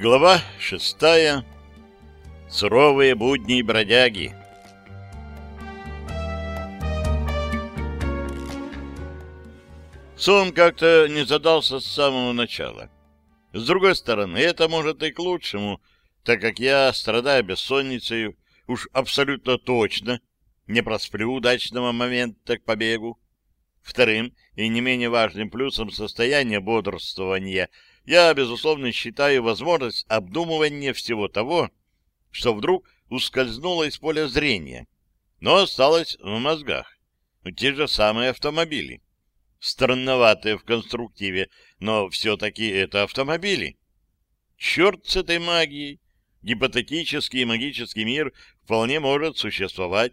Глава шестая. Суровые будни бродяги. Сон как-то не задался с самого начала. С другой стороны, это может и к лучшему, так как я, страдая бессонницей, уж абсолютно точно не просплю удачного момента к побегу. Вторым и не менее важным плюсом состояния бодрствования я, безусловно, считаю возможность обдумывания всего того, что вдруг ускользнуло из поля зрения, но осталось в мозгах. Те же самые автомобили. Странноватые в конструктиве, но все-таки это автомобили. Черт с этой магией! Гипотетический магический мир вполне может существовать,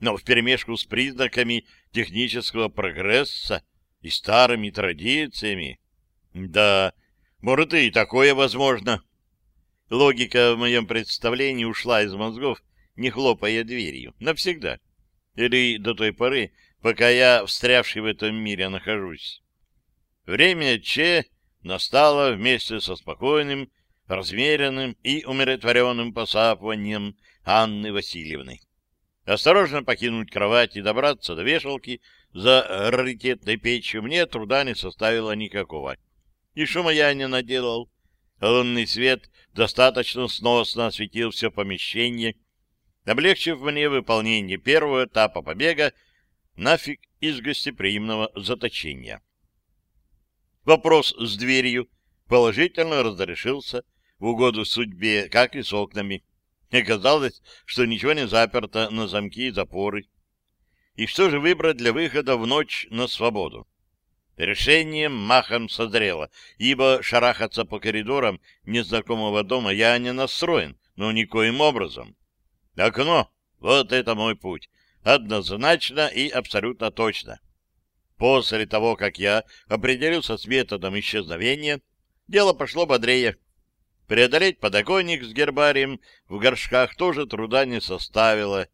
но вперемешку с признаками технического прогресса и старыми традициями. Да, может и такое возможно. Логика в моем представлении ушла из мозгов, не хлопая дверью, навсегда. Или до той поры, пока я, встрявший в этом мире, нахожусь. Время Че настало вместе со спокойным, размеренным и умиротворенным посапыванием Анны Васильевны. Осторожно покинуть кровать и добраться до вешалки за раритетной печью мне труда не составило никакого. И шума я не наделал. Лунный свет достаточно сносно осветил все помещение, облегчив мне выполнение первого этапа побега нафиг из гостеприимного заточения. Вопрос с дверью положительно разрешился в угоду судьбе, как и с окнами. Оказалось, что ничего не заперто на замки и запоры. И что же выбрать для выхода в ночь на свободу? Решение махом созрело, ибо шарахаться по коридорам незнакомого дома я не настроен, но никоим образом. Окно — вот это мой путь, однозначно и абсолютно точно. После того, как я определился с методом исчезновения, дело пошло бодрее. Преодолеть подоконник с гербарием в горшках тоже труда не составило.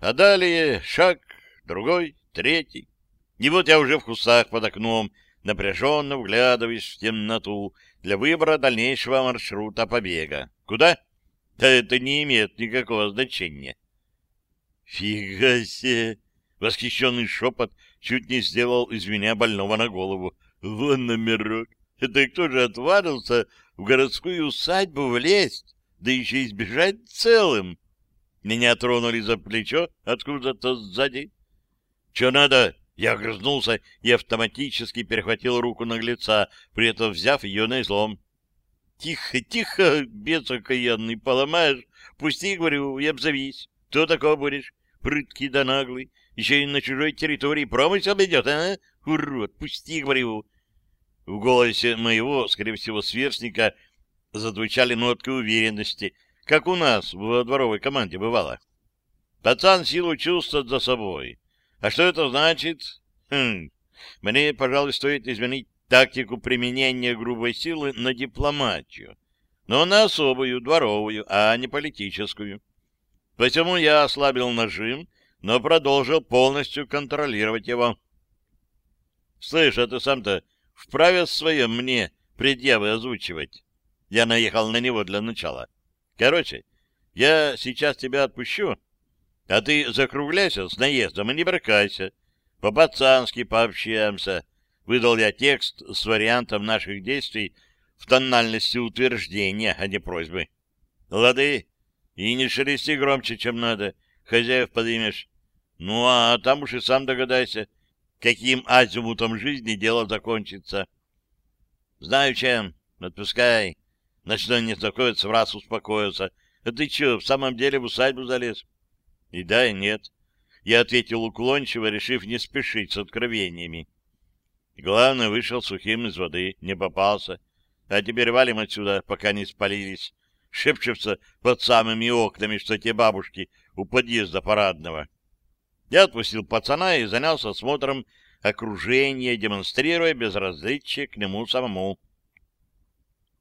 А далее шаг, другой, третий. И вот я уже в кустах под окном, напряженно вглядываясь в темноту для выбора дальнейшего маршрута побега. Куда? Да это не имеет никакого значения. «Фига себе!» — восхищенный шепот чуть не сделал из меня больного на голову. «Вон номерок! Это кто же отварился в городскую усадьбу влезть, да еще и сбежать целым. Меня тронули за плечо откуда-то сзади. — Че надо? Я огрызнулся и автоматически перехватил руку наглеца, при этом взяв ее на излом. — Тихо, тихо, бес окаянный, поломаешь. Пусти, говорю, и обзовись. Кто такой будешь? Прыткий да наглый. Еще и на чужой территории промысел идет, а? Урод, пусти, говорю. В голосе моего, скорее всего, сверстника зазвучали нотки уверенности, как у нас в дворовой команде бывало. Пацан силу чувствует за собой. А что это значит? Хм, мне, пожалуй, стоит изменить тактику применения грубой силы на дипломатию, но на особую, дворовую, а не политическую. Посему я ослабил нажим, но продолжил полностью контролировать его. — Слышь, а ты сам-то вправе свое мне предъявы озвучивать. Я наехал на него для начала. Короче, я сейчас тебя отпущу, а ты закругляйся с наездом и не брыкайся. По-пацански пообщаемся. Выдал я текст с вариантом наших действий в тональности утверждения, а не просьбы. Лады, и не шелести громче, чем надо. Хозяев подымешь. Ну, а там уж и сам догадайся, каким азимутом жизни дело закончится. Знаю чем. Отпускай. Ночной незнакомец в раз успокоился. А ты что, в самом деле в усадьбу залез? И да, и нет. Я ответил уклончиво, решив не спешить с откровениями. Главное, вышел сухим из воды, не попался. А теперь валим отсюда, пока не спалились. Шепчутся под самыми окнами, что те бабушки у подъезда парадного. Я отпустил пацана и занялся осмотром окружения, демонстрируя безразличие к нему самому.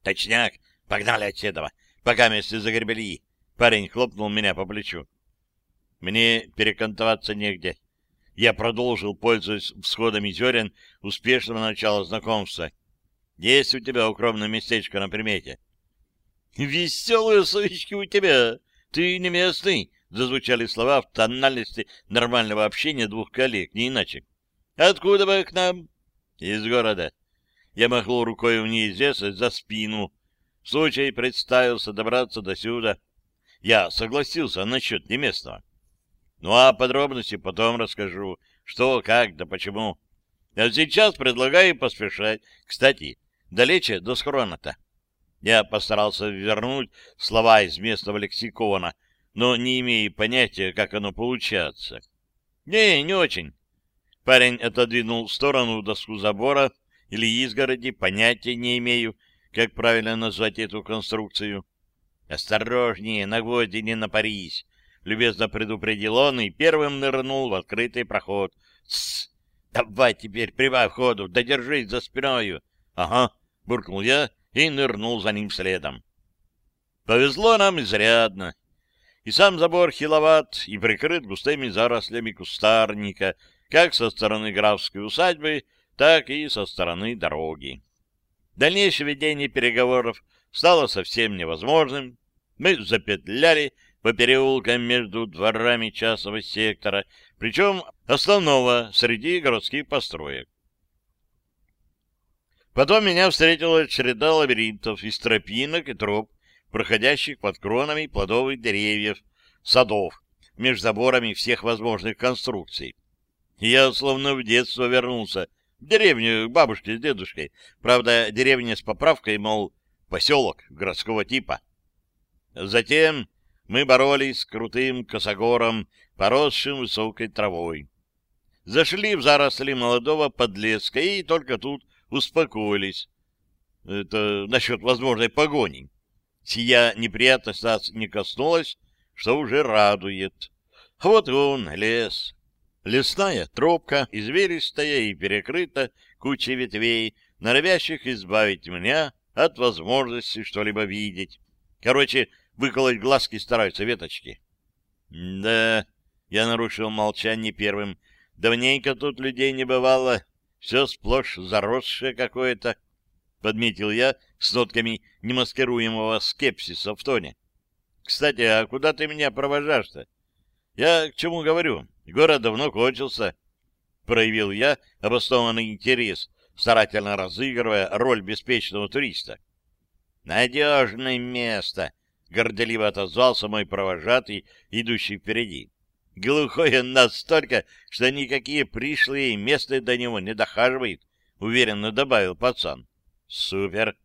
«Точняк! Погнали отседова! Пока вместе загребели!» Парень хлопнул меня по плечу. Мне перекантоваться негде. Я продолжил, пользуясь всходами зерен, успешного начала знакомства. Есть у тебя укромное местечко на примете? Веселые совечки у тебя. Ты не местный, зазвучали слова в тональности нормального общения двух коллег, не иначе. Откуда вы к нам? Из города. Я махнул рукой в неизвестность за спину. Случай представился добраться до сюда. Я согласился насчет неместного. Ну, а подробности потом расскажу. Что, как, да почему. А сейчас предлагаю поспешать. Кстати, далече до схрона-то. Я постарался вернуть слова из местного лексикона, но не имею понятия, как оно получается. Не, не очень. Парень отодвинул в сторону доску забора или изгороди, понятия не имею, как правильно назвать эту конструкцию. «Осторожнее, на гвозди не напарись!» — любезно предупредил он и первым нырнул в открытый проход. «Тссс! Давай теперь прибавь ходу, да держись за спиною!» «Ага!» — буркнул я и нырнул за ним следом. Повезло нам изрядно. И сам забор хиловат и прикрыт густыми зарослями кустарника, как со стороны графской усадьбы, так и со стороны дороги. Дальнейшее ведение переговоров стало совсем невозможным. Мы запетляли по переулкам между дворами частного сектора, причем основного среди городских построек. Потом меня встретила череда лабиринтов из тропинок и троп, проходящих под кронами плодовых деревьев, садов, между заборами всех возможных конструкций. я словно в детство вернулся, в деревню к бабушке с дедушкой. Правда, деревня с поправкой, мол, поселок городского типа. Затем мы боролись с крутым косогором, поросшим высокой травой. Зашли в заросли молодого подлеска и только тут успокоились. Это насчет возможной погони. Сия неприятность нас не коснулась, что уже радует. Вот он, лес. Лесная тропка, извилистая и перекрыта кучей ветвей, норовящих избавить меня от возможности что-либо видеть. Короче, выколоть глазки стараются веточки. Да, я нарушил молчание первым. Давненько тут людей не бывало. Все сплошь заросшее какое-то, — подметил я с нотками немаскируемого скепсиса в тоне. Кстати, а куда ты меня провожаешь-то? Я к чему говорю? Город давно кончился. Проявил я обоснованный интерес, старательно разыгрывая роль беспечного туриста. «Надежное место!» — горделиво отозвался мой провожатый, идущий впереди. «Глухое настолько, что никакие пришлые места до него не дохаживают», — уверенно добавил пацан. «Супер!»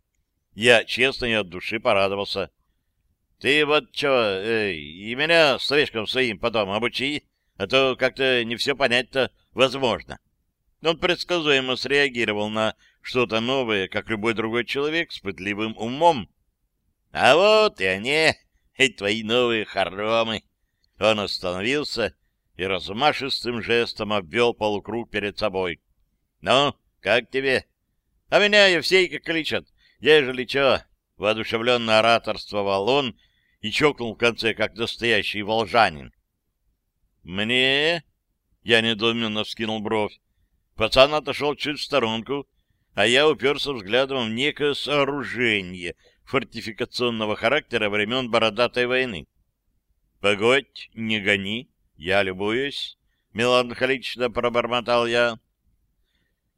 Я честно и от души порадовался. «Ты вот что, эй, и меня словечком своим потом обучи, а то как-то не все понять-то возможно». Он предсказуемо среагировал на что-то новое, как любой другой человек с пытливым умом. «А вот и они, эти твои новые хоромы!» Он остановился и размашистым жестом обвел полукруг перед собой. «Ну, как тебе?» «А меня Евсейка кличат. Ежели чё?» — воодушевленно ораторствовал он и чокнул в конце, как настоящий волжанин. «Мне?» — я недоуменно вскинул бровь. Пацан отошел чуть в сторонку, а я уперся взглядом в некое сооружение фортификационного характера времен Бородатой войны. «Погодь, не гони, я любуюсь», — меланхолично пробормотал я.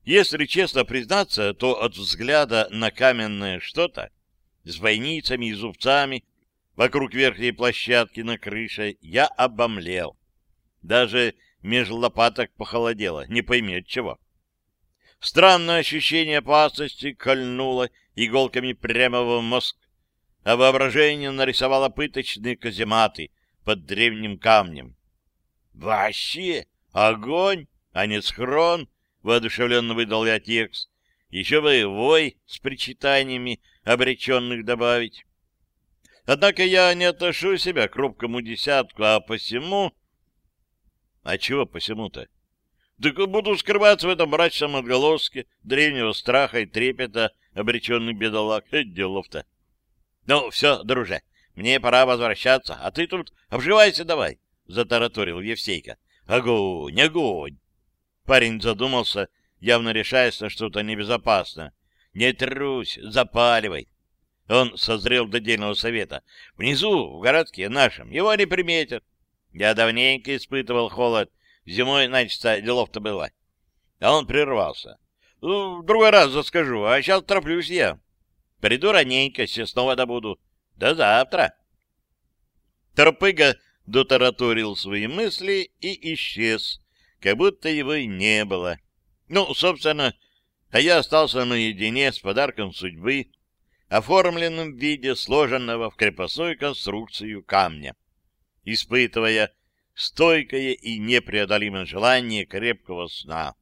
Если честно признаться, то от взгляда на каменное что-то с бойницами и зубцами вокруг верхней площадки на крыше я обомлел. Даже меж лопаток похолодело, не пойми от чего. Странное ощущение опасности кольнуло иголками прямо в мозг, а воображение нарисовало пыточные казематы под древним камнем. «Вообще огонь, а не схрон!» — воодушевленно выдал я текст. «Еще бы вой с причитаниями обреченных добавить». Однако я не отношу себя к робкому десятку, а посему... А чего посему-то? Так буду скрываться в этом мрачном отголоске древнего страха и трепета обреченных бедолаг. Это делов-то. Ну, все, друже, мне пора возвращаться, а ты тут обживайся давай, — затараторил Евсейка. Огонь, огонь! Парень задумался, явно решаясь на что-то небезопасное. Не трусь, запаливай. Он созрел до дельного совета. Внизу, в городке нашем, его не приметят. Я давненько испытывал холод. Зимой, начисто, делов-то было. А он прервался. Ну, в другой раз заскажу, а сейчас тороплюсь я. Приду раненько, снова добуду. До завтра. Тропыга дотараторил свои мысли и исчез, как будто его и не было. Ну, собственно, а я остался наедине с подарком судьбы, оформленным в виде сложенного в крепостную конструкцию камня, испытывая стойкое и непреодолимое желание крепкого сна.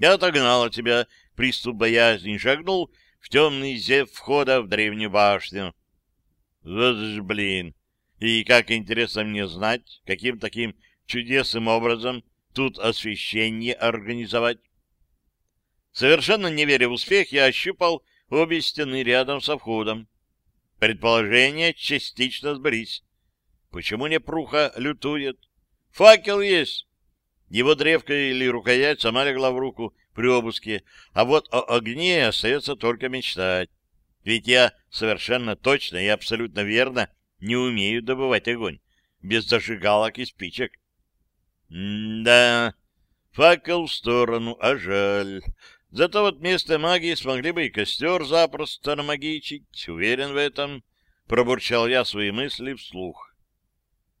Я отогнал от тебя приступ боязни и шагнул в темный зев входа в древнюю башню. Вот ж, блин! И как интересно мне знать, каким таким чудесным образом тут освещение организовать. Совершенно не веря в успех, я ощупал обе стены рядом со входом. Предположения частично сбылись. Почему не пруха лютует? Факел есть. Его древко или рукоять сама легла в руку при обыске, а вот о огне остается только мечтать. Ведь я совершенно точно и абсолютно верно не умею добывать огонь без зажигалок и спичек. М-да, факел в сторону, а жаль. Зато вот вместо магии смогли бы и костер запросто намагичить, уверен в этом, пробурчал я свои мысли вслух.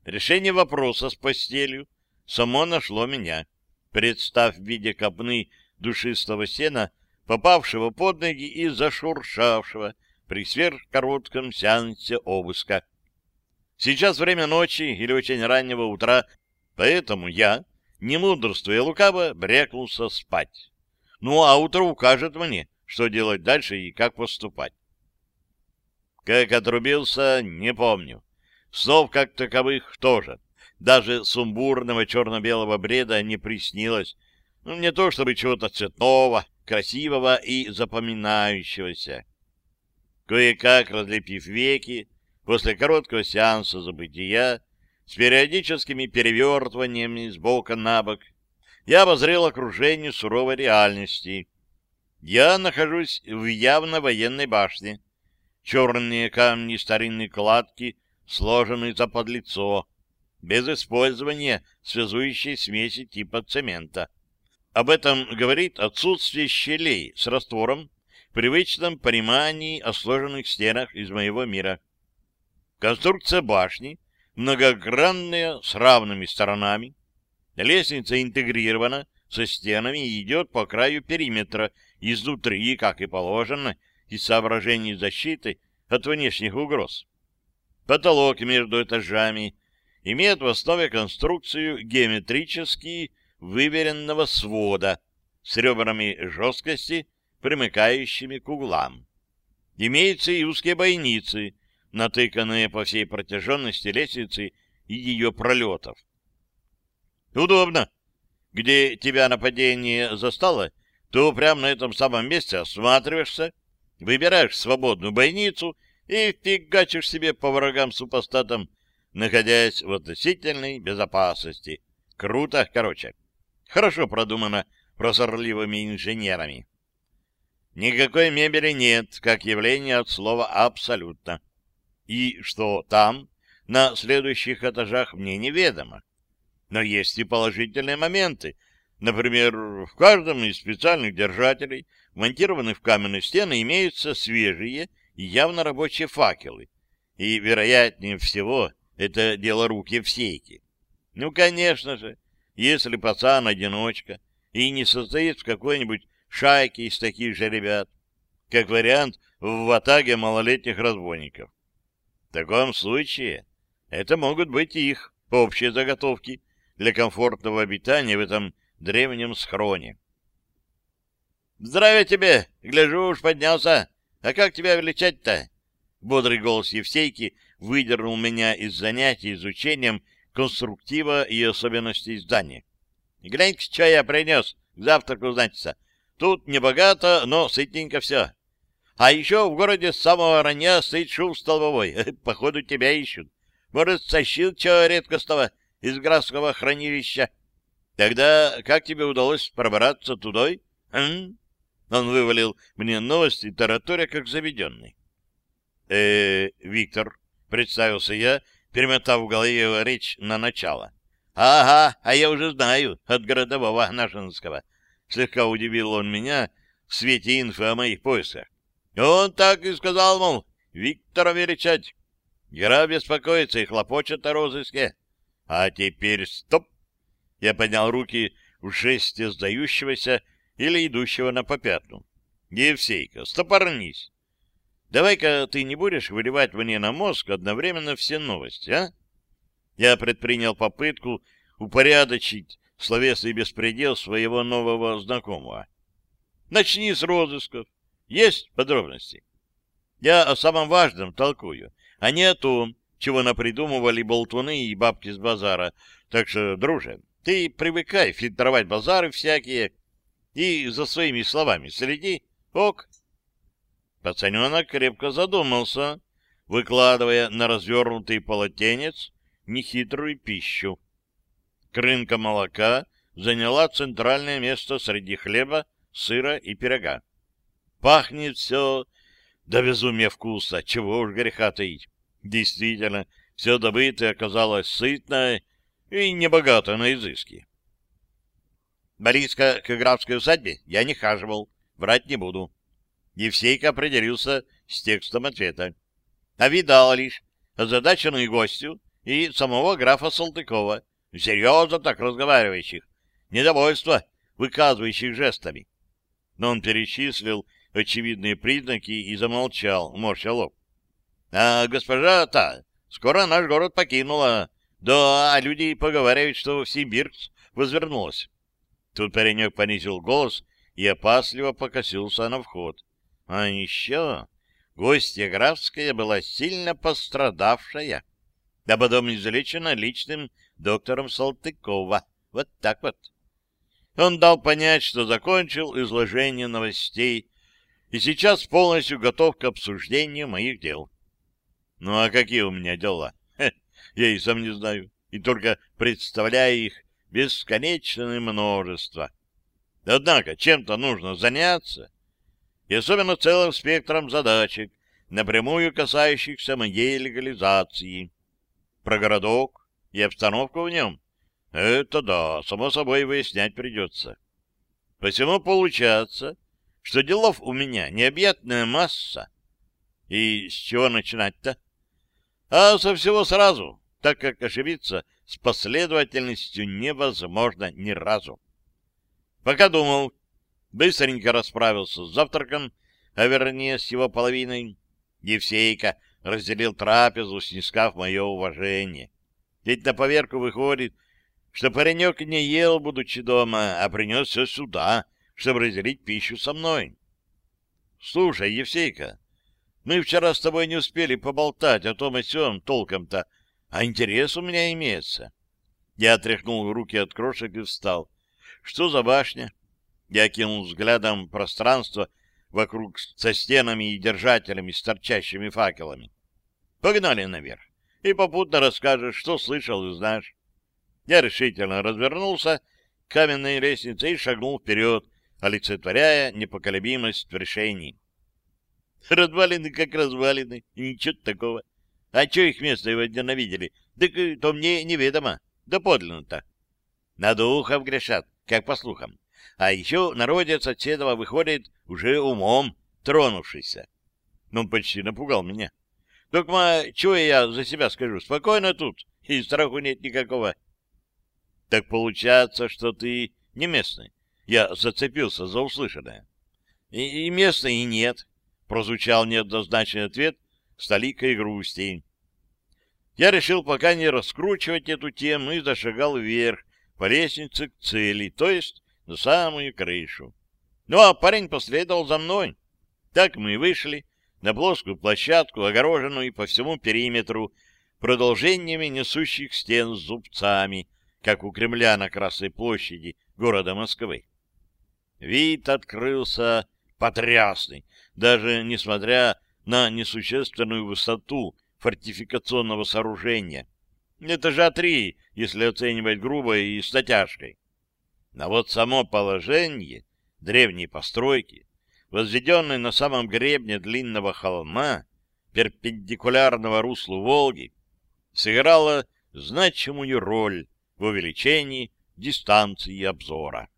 Решение вопроса с постелью само нашло меня. Представь в виде копны душистого сена, попавшего под ноги и зашуршавшего при сверхкоротком сеансе обыска. Сейчас время ночи или очень раннего утра, поэтому я, не мудрствуя лукаво, брякнулся спать. Ну, а утро укажет мне, что делать дальше и как поступать. Как отрубился, не помню. Снов как таковых тоже. Даже сумбурного черно-белого бреда не приснилось. Ну, не то чтобы чего-то цветного, красивого и запоминающегося. Кое-как разлепив веки, после короткого сеанса забытия, с периодическими перевертываниями с бока на бок, я обозрел окружение суровой реальности. Я нахожусь в явно военной башне. Черные камни старинной кладки сложены за подлицо, без использования связующей смеси типа цемента. Об этом говорит отсутствие щелей с раствором, привычном понимании о сложенных стенах из моего мира. Конструкция башни многогранная, с равными сторонами, Лестница интегрирована со стенами и идет по краю периметра, изнутри, как и положено, из соображений защиты от внешних угроз. Потолок между этажами имеет в основе конструкцию геометрически выверенного свода с ребрами жесткости, примыкающими к углам. Имеются и узкие бойницы, натыканные по всей протяженности лестницы и ее пролетов. Удобно. Где тебя нападение застало, то прямо на этом самом месте осматриваешься, выбираешь свободную бойницу и фигачишь себе по врагам-супостатам, находясь в относительной безопасности. Круто, короче. Хорошо продумано прозорливыми инженерами. Никакой мебели нет, как явление от слова «абсолютно». И что там, на следующих этажах, мне неведомо. Но есть и положительные моменты. Например, в каждом из специальных держателей, монтированных в каменные стены, имеются свежие и явно рабочие факелы. И, вероятнее всего, это дело рук Евсейки. Ну, конечно же, если пацан-одиночка и не состоит в какой-нибудь шайке из таких же ребят, как вариант в ватаге малолетних разбойников. Таком случае это могут быть их общие заготовки, для комфортного обитания в этом древнем схроне. «Здравия тебе! Гляжу, уж поднялся! А как тебя величать-то?» Бодрый голос Евсейки выдернул меня из занятий изучением конструктива и особенностей здания. «Глянь-ка, что я принес к завтраку, значится. Тут небогато, но сытненько все. А еще в городе с самого ранья стоит шум столбовой. Походу, тебя ищут. Может, сощил чего редкостного из Графского хранилища. Тогда как тебе удалось пробраться тудой? Хм? Он вывалил мне новости, тараторя как заведенный. э, Виктор, представился я, перемотав в голове речь на начало. Ага, а я уже знаю от городового Нашинского. Слегка удивил он меня в свете инфы о моих поисках. Он так и сказал, мол, Виктора величать. Гера беспокоится и хлопочет о розыске. А теперь стоп! Я поднял руки в жесте сдающегося или идущего на попятну. Евсейка, стопорнись. Давай-ка ты не будешь выливать мне на мозг одновременно все новости, а? Я предпринял попытку упорядочить словесный беспредел своего нового знакомого. Начни с розысков. Есть подробности? Я о самом важном толкую, а не о том, чего напридумывали болтуны и бабки с базара. Так что, друже, ты привыкай фильтровать базары всякие и за своими словами следи. Ок. Пацаненок крепко задумался, выкладывая на развернутый полотенец нехитрую пищу. Крынка молока заняла центральное место среди хлеба, сыра и пирога. Пахнет все до безумия вкуса, чего уж греха таить. Действительно, все добытое оказалось сытное и небогато на изыски. Близко к графской усадьбе я не хаживал, врать не буду. Евсейка определился с текстом ответа. А видал лишь озадаченную гостю и самого графа Салтыкова, серьезно так разговаривающих, недовольство, выказывающих жестами. Но он перечислил очевидные признаки и замолчал, морща лоб. — А госпожа та скоро наш город покинула. Да, а люди поговаривают, что в Сибирск возвернулась. Тут паренек понизил голос и опасливо покосился на вход. А еще гостья графская была сильно пострадавшая, а потом излечена личным доктором Салтыкова. Вот так вот. Он дал понять, что закончил изложение новостей и сейчас полностью готов к обсуждению моих дел. Ну а какие у меня дела? Хе, я и сам не знаю, и только представляю их бесконечное множество. Однако чем-то нужно заняться, и особенно целым спектром задачек, напрямую касающихся моей легализации. Про городок и обстановку в нем — это да, само собой выяснять придется. Посему получается, что делов у меня необъятная масса. И с чего начинать-то? А со всего сразу, так как ошибиться с последовательностью невозможно ни разу. Пока думал, быстренько расправился с завтраком, а вернее с его половиной. Евсейка разделил трапезу, снискав мое уважение. Ведь на поверку выходит, что паренек не ел, будучи дома, а принес все сюда, чтобы разделить пищу со мной. Слушай, Евсейка, мы вчера с тобой не успели поболтать о том и сём толком-то, а интерес у меня имеется. Я отряхнул руки от крошек и встал. Что за башня? Я кинул взглядом пространство вокруг со стенами и держателями с торчащими факелами. Погнали наверх, и попутно расскажешь, что слышал и знаешь. Я решительно развернулся к каменной лестнице и шагнул вперед, олицетворяя непоколебимость в решении. Развалины как развалины, ничего такого. А что их место его ненавидели? Так то мне неведомо. Да подлинно-то. На духов грешат, как по слухам. А еще народец от Седова выходит уже умом тронувшийся. Но он почти напугал меня. Только чего я за себя скажу? Спокойно тут, и страху нет никакого. Так получается, что ты не местный. Я зацепился за услышанное. И, и места, и нет. Прозвучал неоднозначный ответ с толикой грусти. Я решил пока не раскручивать эту тему и зашагал вверх по лестнице к цели, то есть на самую крышу. Ну, а парень последовал за мной. Так мы вышли на плоскую площадку, огороженную по всему периметру продолжениями несущих стен с зубцами, как у Кремля на Красной площади города Москвы. Вид открылся потрясный, даже несмотря на несущественную высоту фортификационного сооружения. Этажа три, если оценивать грубо и с натяжкой. А вот само положение древней постройки, возведенной на самом гребне длинного холма, перпендикулярного руслу Волги, сыграла значимую роль в увеличении дистанции обзора.